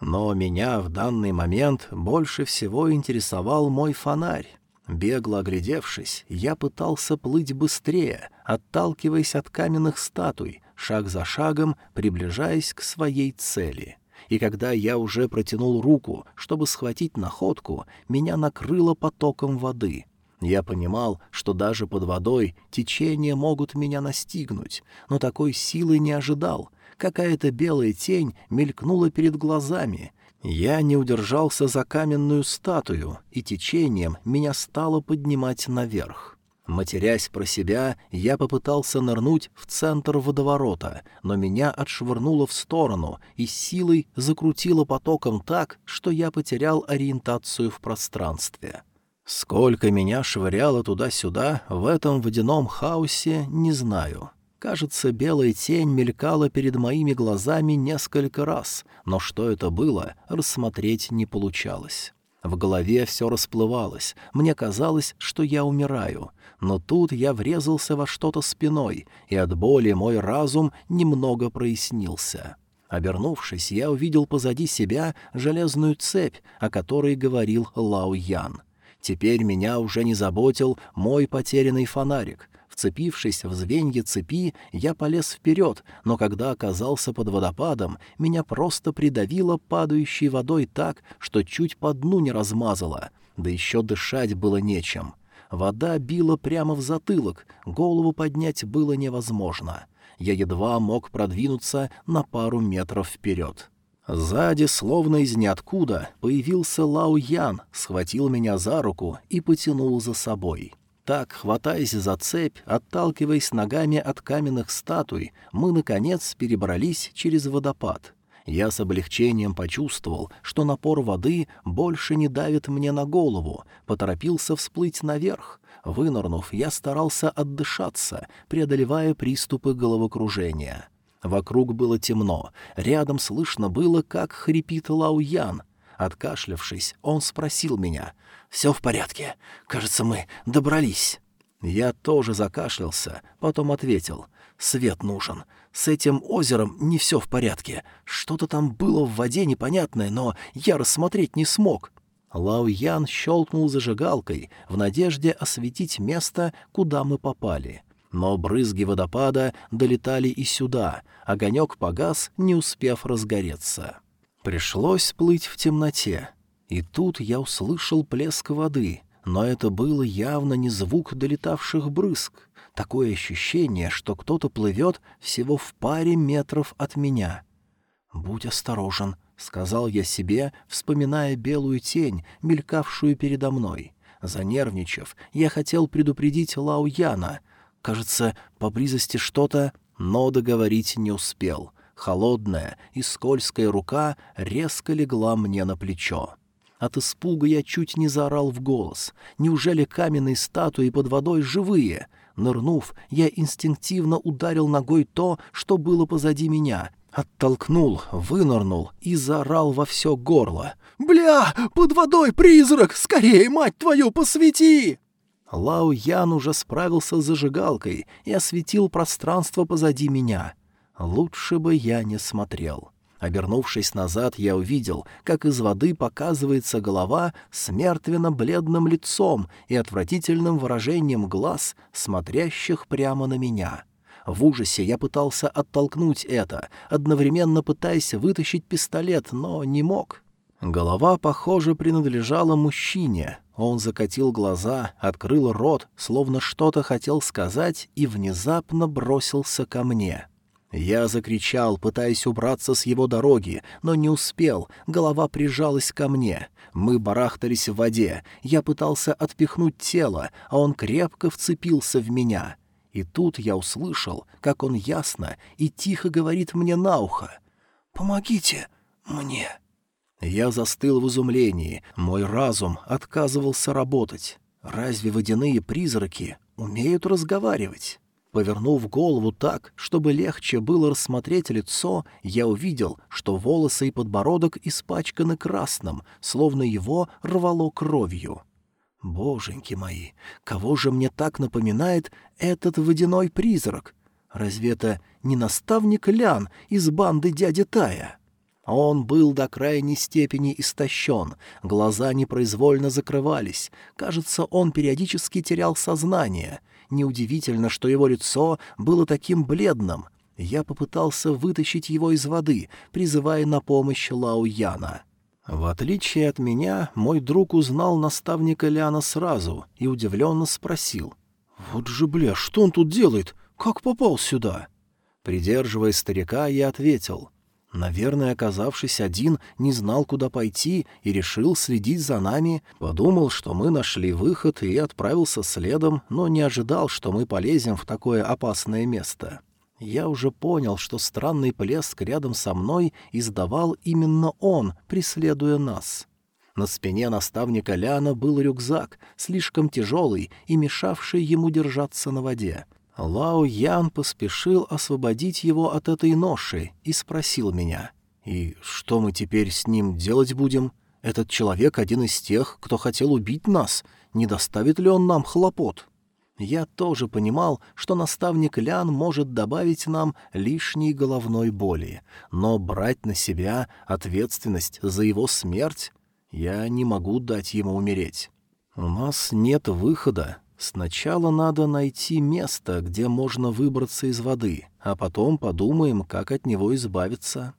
Но меня в данный момент больше всего интересовал мой фонарь. Бегло оглядевшись, я пытался плыть быстрее, отталкиваясь от каменных статуй, шаг за шагом приближаясь к своей цели. И когда я уже протянул руку, чтобы схватить находку, меня накрыло потоком воды. Я понимал, что даже под водой течения могут меня настигнуть, но такой силы не ожидал. Какая-то белая тень мелькнула перед глазами, я не удержался за каменную статую, и течением меня стало поднимать наверх. Матерясь про себя, я попытался нырнуть в центр водоворота, но меня отшвырнуло в сторону и силой закрутило потоком так, что я потерял ориентацию в пространстве. Сколько меня швыряло туда-сюда в этом водяном хаосе, не знаю. Кажется, белая тень мелькала перед моими глазами несколько раз, но что это было, рассмотреть не получалось. В голове все расплывалось, мне казалось, что я умираю, но тут я врезался во что-то спиной, и от боли мой разум немного прояснился. Обернувшись, я увидел позади себя железную цепь, о которой говорил Лао Ян. Теперь меня уже не заботил мой потерянный фонарик. Вцепившись в звенья цепи, я полез вперед, но когда оказался под водопадом, меня просто придавило падающей водой так, что чуть по дну не размазало, да еще дышать было нечем. Вода била прямо в затылок, голову поднять было невозможно. Я едва мог продвинуться на пару метров вперед. Сзади, словно из ниоткуда, появился Лао Ян, схватил меня за руку и потянул за собой. Так, хватаясь за цепь, отталкиваясь ногами от каменных статуй, мы, наконец, перебрались через водопад. Я с облегчением почувствовал, что напор воды больше не давит мне на голову, поторопился всплыть наверх. Вынырнув, я старался отдышаться, преодолевая приступы головокружения. Вокруг было темно, рядом слышно было, как хрипит Лауян. Откашлявшись, он спросил меня — все в порядке. Кажется, мы добрались». Я тоже закашлялся, потом ответил. «Свет нужен. С этим озером не все в порядке. Что-то там было в воде непонятное, но я рассмотреть не смог». Лао Ян щелкнул зажигалкой в надежде осветить место, куда мы попали. Но брызги водопада долетали и сюда, огонек погас, не успев разгореться. Пришлось плыть в темноте. И тут я услышал плеск воды, но это было явно не звук долетавших брызг. Такое ощущение, что кто-то плывет всего в паре метров от меня. «Будь осторожен», — сказал я себе, вспоминая белую тень, мелькавшую передо мной. Занервничав, я хотел предупредить Лао Яна. Кажется, поблизости что-то, но договорить не успел. Холодная и скользкая рука резко легла мне на плечо. От испуга я чуть не заорал в голос. Неужели каменные статуи под водой живые? Нырнув, я инстинктивно ударил ногой то, что было позади меня. Оттолкнул, вынырнул и заорал во все горло. «Бля, под водой призрак! Скорее, мать твою, посвети!» Лао Ян уже справился с зажигалкой и осветил пространство позади меня. Лучше бы я не смотрел. Обернувшись назад, я увидел, как из воды показывается голова с мертвенно-бледным лицом и отвратительным выражением глаз, смотрящих прямо на меня. В ужасе я пытался оттолкнуть это, одновременно пытаясь вытащить пистолет, но не мог. Голова, похоже, принадлежала мужчине. Он закатил глаза, открыл рот, словно что-то хотел сказать, и внезапно бросился ко мне. Я закричал, пытаясь убраться с его дороги, но не успел, голова прижалась ко мне. Мы барахтались в воде, я пытался отпихнуть тело, а он крепко вцепился в меня. И тут я услышал, как он ясно и тихо говорит мне на ухо. «Помогите мне». Я застыл в изумлении, мой разум отказывался работать. Разве водяные призраки умеют разговаривать? Повернув голову так, чтобы легче было рассмотреть лицо, я увидел, что волосы и подбородок испачканы красным, словно его рвало кровью. Боженьки мои, кого же мне так напоминает этот водяной призрак? Разве это не наставник Лян из банды дяди Тая? Он был до крайней степени истощен, глаза непроизвольно закрывались. Кажется, он периодически терял сознание. Неудивительно, что его лицо было таким бледным. Я попытался вытащить его из воды, призывая на помощь Лао Яна. В отличие от меня, мой друг узнал наставника Ляна сразу и удивленно спросил. «Вот же, бля, что он тут делает? Как попал сюда?» Придерживая старика, я ответил. Наверное, оказавшись один, не знал, куда пойти, и решил следить за нами, подумал, что мы нашли выход, и отправился следом, но не ожидал, что мы полезем в такое опасное место. Я уже понял, что странный плеск рядом со мной издавал именно он, преследуя нас. На спине наставника Ляна был рюкзак, слишком тяжелый и мешавший ему держаться на воде. Лао Ян поспешил освободить его от этой ноши и спросил меня. «И что мы теперь с ним делать будем? Этот человек один из тех, кто хотел убить нас. Не доставит ли он нам хлопот?» Я тоже понимал, что наставник Лян может добавить нам лишней головной боли, но брать на себя ответственность за его смерть я не могу дать ему умереть. У нас нет выхода. Сначала надо найти место, где можно выбраться из воды, а потом подумаем, как от него избавиться.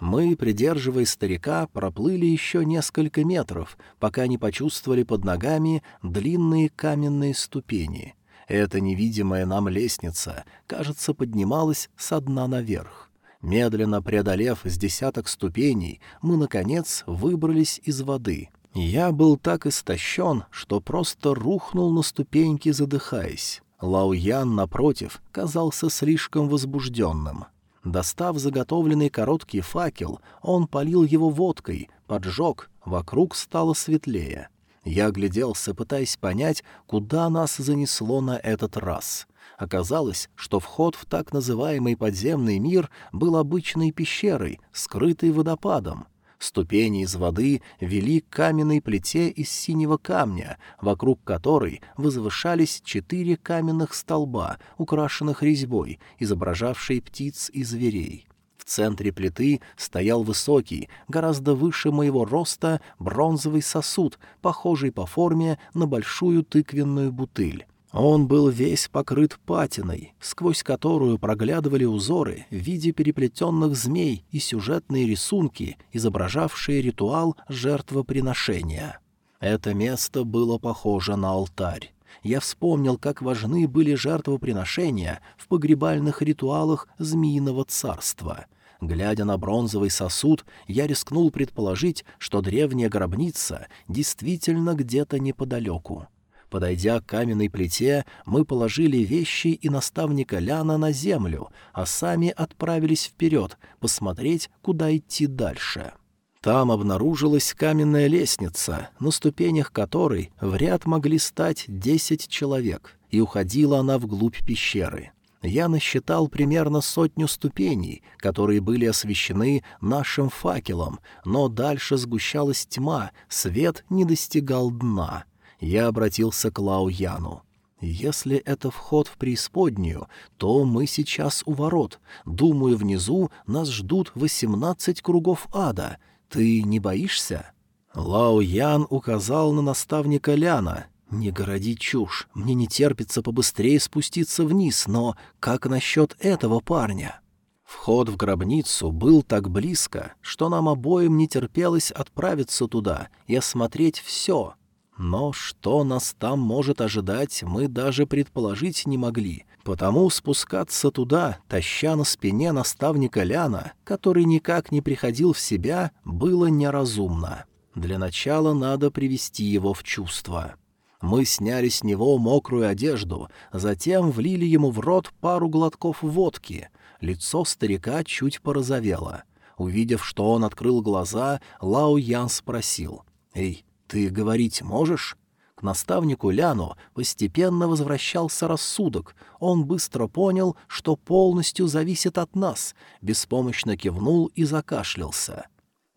Мы, придерживая старика, проплыли еще несколько метров, пока не почувствовали под ногами длинные каменные ступени. Эта невидимая нам лестница, кажется, поднималась со дна наверх. Медленно преодолев с десяток ступеней, мы, наконец, выбрались из воды. Я был так истощен, что просто рухнул на ступеньки, задыхаясь. Лао Ян, напротив, казался слишком возбужденным. Достав заготовленный короткий факел, он полил его водкой, поджег, вокруг стало светлее. Я огляделся, пытаясь понять, куда нас занесло на этот раз. Оказалось, что вход в так называемый подземный мир был обычной пещерой, скрытой водопадом. Ступени из воды вели к каменной плите из синего камня, вокруг которой возвышались четыре каменных столба, украшенных резьбой, изображавшей птиц и зверей. В центре плиты стоял высокий, гораздо выше моего роста, бронзовый сосуд, похожий по форме на большую тыквенную бутыль. Он был весь покрыт патиной, сквозь которую проглядывали узоры в виде переплетенных змей и сюжетные рисунки, изображавшие ритуал жертвоприношения. Это место было похоже на алтарь. Я вспомнил, как важны были жертвоприношения в погребальных ритуалах Змеиного царства. Глядя на бронзовый сосуд, я рискнул предположить, что древняя гробница действительно где-то неподалеку. Подойдя к каменной плите, мы положили вещи и наставника Ляна на землю, а сами отправились вперед, посмотреть, куда идти дальше. Там обнаружилась каменная лестница, на ступенях которой в ряд могли стать десять человек, и уходила она вглубь пещеры. Я насчитал примерно сотню ступеней, которые были освещены нашим факелом, но дальше сгущалась тьма, свет не достигал дна — я обратился к Лао Яну. «Если это вход в преисподнюю, то мы сейчас у ворот. Думаю, внизу нас ждут восемнадцать кругов ада. Ты не боишься?» Лао Ян указал на наставника Ляна. «Не городи чушь. Мне не терпится побыстрее спуститься вниз, но как насчет этого парня?» Вход в гробницу был так близко, что нам обоим не терпелось отправиться туда и осмотреть все — но что нас там может ожидать, мы даже предположить не могли, потому спускаться туда, таща на спине наставника Ляна, который никак не приходил в себя, было неразумно. Для начала надо привести его в чувство. Мы сняли с него мокрую одежду, затем влили ему в рот пару глотков водки. Лицо старика чуть порозовело. Увидев, что он открыл глаза, Лао Ян спросил. «Эй, «Ты говорить можешь?» К наставнику Ляну постепенно возвращался рассудок. Он быстро понял, что полностью зависит от нас, беспомощно кивнул и закашлялся.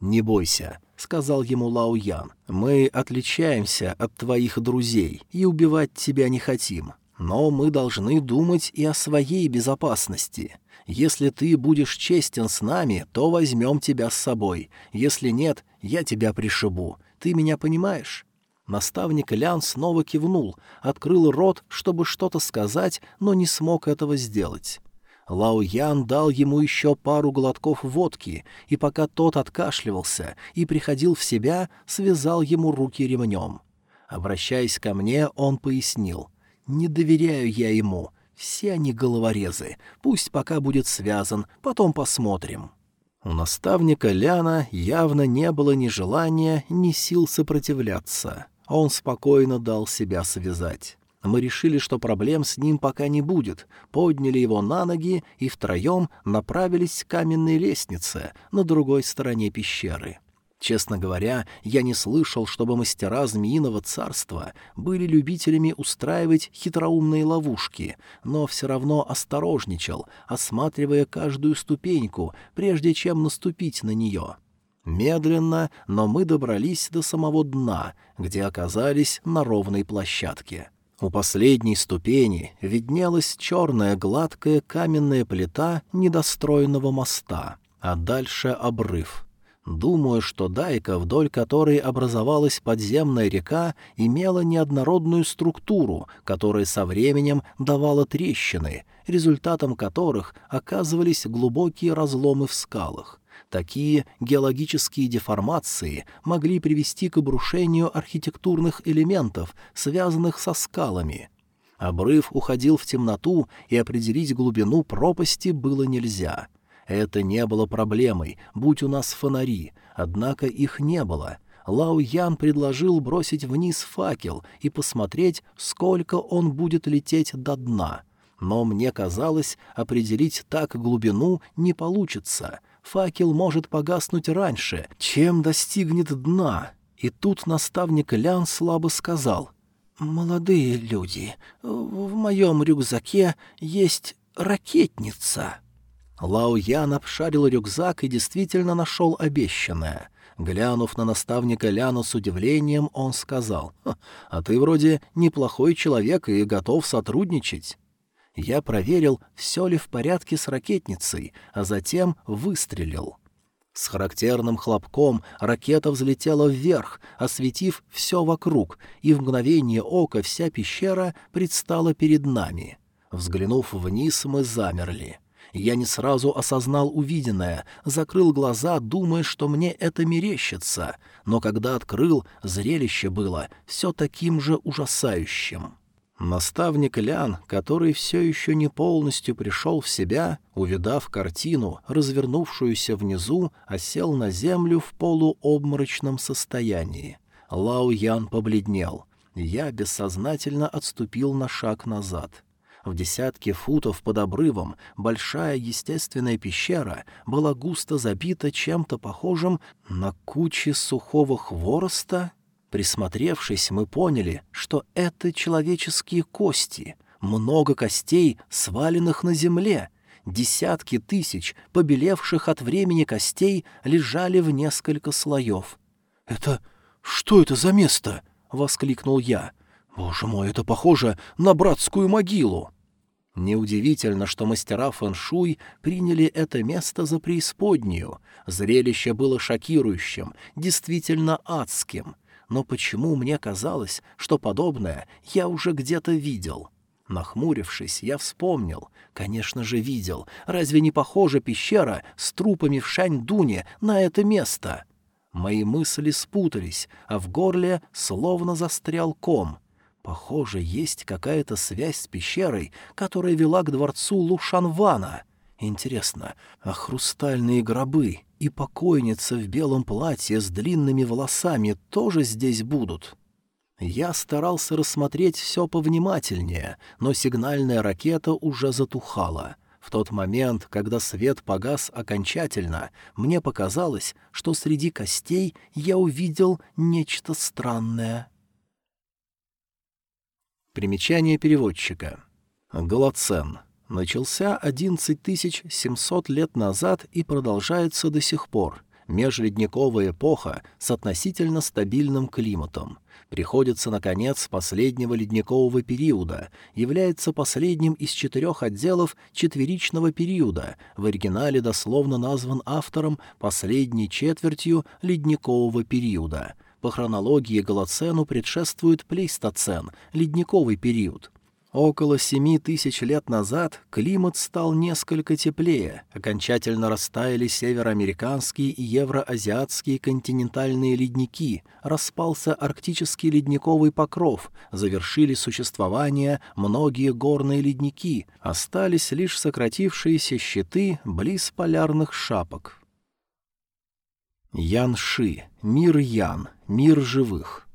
«Не бойся», — сказал ему Лао Ян. «Мы отличаемся от твоих друзей и убивать тебя не хотим. Но мы должны думать и о своей безопасности. Если ты будешь честен с нами, то возьмем тебя с собой. Если нет, я тебя пришибу. Ты меня понимаешь?» Наставник Лян снова кивнул, открыл рот, чтобы что-то сказать, но не смог этого сделать. Лао Ян дал ему еще пару глотков водки, и пока тот откашливался и приходил в себя, связал ему руки ремнем. Обращаясь ко мне, он пояснил. «Не доверяю я ему. Все они головорезы. Пусть пока будет связан, потом посмотрим». У наставника Ляна явно не было ни желания, ни сил сопротивляться. Он спокойно дал себя связать. Мы решили, что проблем с ним пока не будет, подняли его на ноги и втроем направились к каменной лестнице на другой стороне пещеры. Честно говоря, я не слышал, чтобы мастера Змеиного царства были любителями устраивать хитроумные ловушки, но все равно осторожничал, осматривая каждую ступеньку, прежде чем наступить на нее. Медленно, но мы добрались до самого дна, где оказались на ровной площадке. У последней ступени виднелась черная гладкая каменная плита недостроенного моста, а дальше обрыв — Думаю, что дайка, вдоль которой образовалась подземная река, имела неоднородную структуру, которая со временем давала трещины, результатом которых оказывались глубокие разломы в скалах. Такие геологические деформации могли привести к обрушению архитектурных элементов, связанных со скалами. Обрыв уходил в темноту, и определить глубину пропасти было нельзя — это не было проблемой, будь у нас фонари, однако их не было. Лао Ян предложил бросить вниз факел и посмотреть, сколько он будет лететь до дна. Но мне казалось, определить так глубину не получится. Факел может погаснуть раньше, чем достигнет дна. И тут наставник Лян слабо сказал, «Молодые люди, в моем рюкзаке есть ракетница». Лао Ян обшарил рюкзак и действительно нашел обещанное. Глянув на наставника Ляна с удивлением, он сказал, «А ты вроде неплохой человек и готов сотрудничать». Я проверил, все ли в порядке с ракетницей, а затем выстрелил. С характерным хлопком ракета взлетела вверх, осветив все вокруг, и в мгновение ока вся пещера предстала перед нами. Взглянув вниз, мы замерли. Я не сразу осознал увиденное, закрыл глаза, думая, что мне это мерещится, но когда открыл, зрелище было все таким же ужасающим. Наставник Лян, который все еще не полностью пришел в себя, увидав картину, развернувшуюся внизу, осел на землю в полуобморочном состоянии. Лао Ян побледнел. Я бессознательно отступил на шаг назад. В десятке футов под обрывом большая естественная пещера была густо забита чем-то похожим на кучи сухого хвороста. Присмотревшись, мы поняли, что это человеческие кости, много костей, сваленных на земле. Десятки тысяч побелевших от времени костей лежали в несколько слоев. «Это... что это за место?» — воскликнул я. «Боже мой, это похоже на братскую могилу!» Неудивительно, что мастера фэншуй приняли это место за преисподнюю. Зрелище было шокирующим, действительно адским. Но почему мне казалось, что подобное я уже где-то видел? Нахмурившись, я вспомнил. Конечно же, видел. Разве не похожа пещера с трупами в Шань-Дуне на это место? Мои мысли спутались, а в горле словно застрял ком — Похоже, есть какая-то связь с пещерой, которая вела к дворцу Лушанвана. Интересно, а хрустальные гробы и покойница в белом платье с длинными волосами тоже здесь будут? Я старался рассмотреть все повнимательнее, но сигнальная ракета уже затухала. В тот момент, когда свет погас окончательно, мне показалось, что среди костей я увидел нечто странное — Примечание переводчика. Голоцен. Начался 11700 лет назад и продолжается до сих пор. межледниковая эпоха с относительно стабильным климатом. Приходится на конец последнего ледникового периода, является последним из четырех отделов четверичного периода, в оригинале дословно назван автором последней четвертью ледникового периода. По хронологии Голоцену предшествует плейстоцен, ледниковый период. Около семи тысяч лет назад климат стал несколько теплее, окончательно растаяли североамериканские и евроазиатские континентальные ледники, распался арктический ледниковый покров, завершили существование многие горные ледники, остались лишь сократившиеся щиты близ полярных шапок. Ян-Ши, мир Ян, мир живых.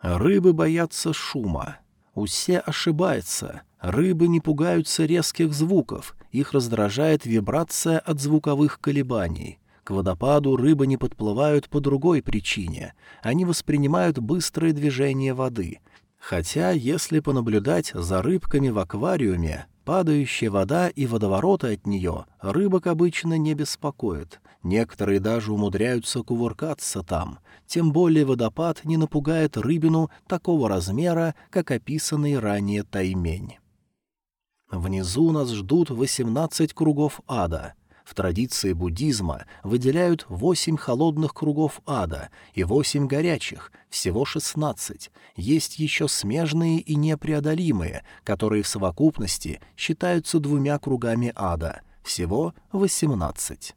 Рыбы боятся шума. Усе ошибается. Рыбы не пугаются резких звуков, их раздражает вибрация от звуковых колебаний. К водопаду рыбы не подплывают по другой причине. Они воспринимают быстрое движение воды. Хотя, если понаблюдать за рыбками в аквариуме, падающая вода и водовороты от нее рыбок обычно не беспокоят. Некоторые даже умудряются кувыркаться там. Тем более водопад не напугает рыбину такого размера, как описанный ранее таймень. Внизу нас ждут восемнадцать кругов ада. В традиции буддизма выделяют восемь холодных кругов ада и восемь горячих, всего шестнадцать. Есть еще смежные и непреодолимые, которые в совокупности считаются двумя кругами ада, всего восемнадцать.